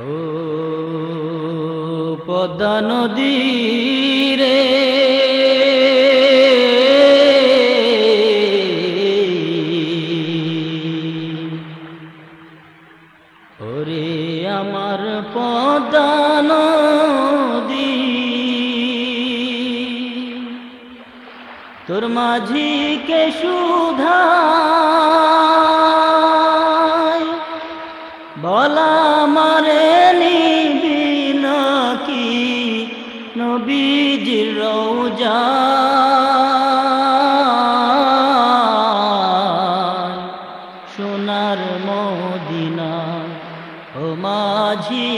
ও পদ্মা নদী রে ওরে আমার পদ্মা নদী তোর মাঝিকে সুধা মদিনা ও মাঝি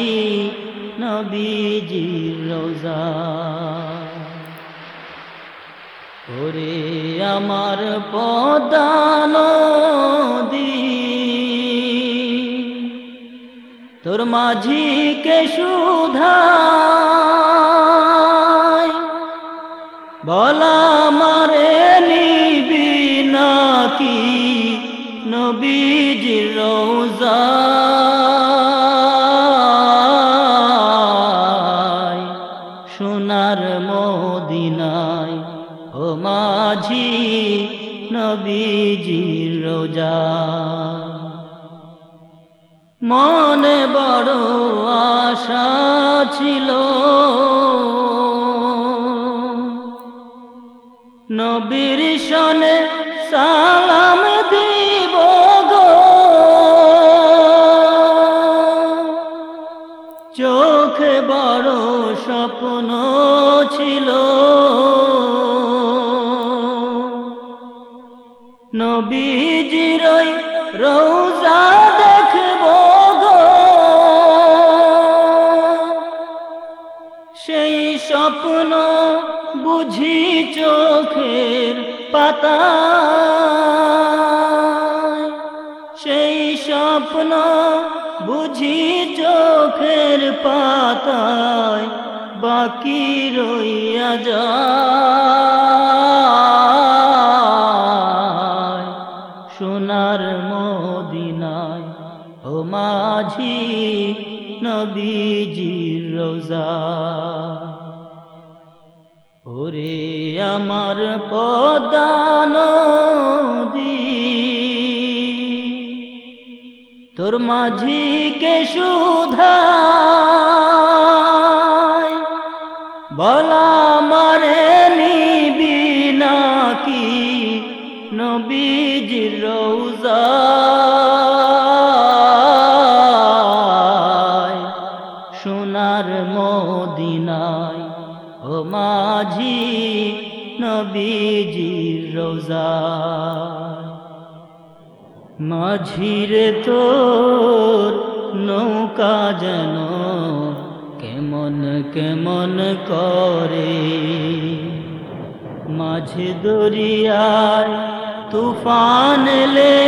নবীজির রোজা। ওরে আমার পদান তোর মাঝিকে সুধা বলা মারে নবীজির রোজা। সোনার মদিনায় ও মাঝি নবীজির রোজা। মনে বড় আশা ছিল। নবীর সালাম নবীজির রোজা দেখব গো। সেই স্বপ্ন বুঝি চোখের পাতা সেই স্বপ্ন বুঝি চোখের পাতায়। বাকি রইয়া যায়। মাঝি নবীজির রোজা। ওরে আমার পদান তোর মাঝিকে সুধা মাঝিরে তোর নৌকা যেন কেমন কেমন করে। মাঝে দরিয়ায় তুফান লে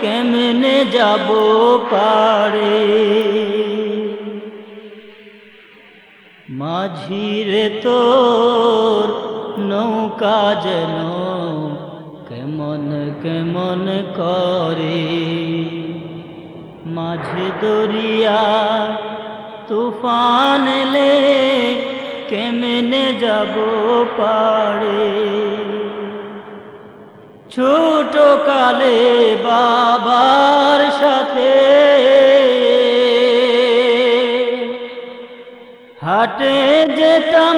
কেমনে যাব পারে? মাঝিরে তোর নৌকা যেন কেমন করে, মাঝে দরিয়া তুফান লে কেমনে যাব পারে ছোট কালে বাবার সাথে হাটে যেতাম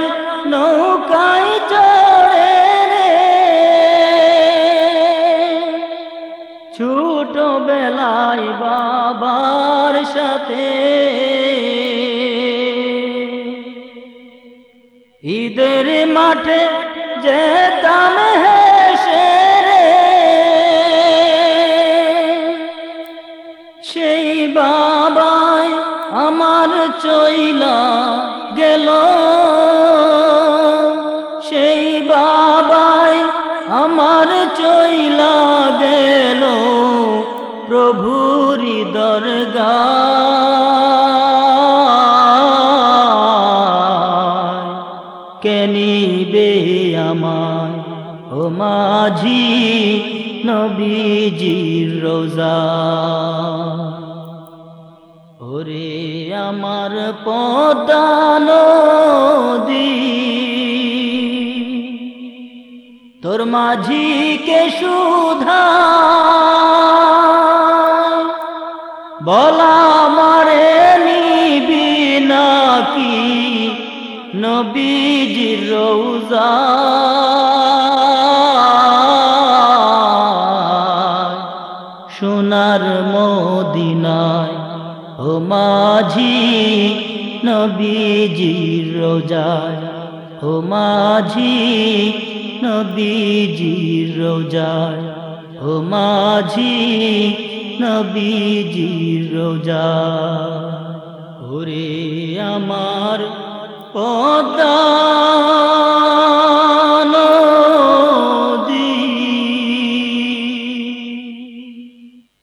ঈদের মাঠে যেতাম হেসে সেই বাবাই আমার চইলা গেল। সেই বাবাই আমার চইলা গেল প্রভুরি দরগা কেনিবে আমায়। ও মাঝি, নবীজির রোজা। ওরে আমার পদানদী তোর মাঝিকে সুধা। বলা মারে নিবি নাকি নবীজির রৌজা সোনার মদিনায়, ও মাঝি নবীজির রোজায়, ও মাঝি নবীজির রোজায়, ও মাঝি নবীজির রোজায়। ওরে আমার پودا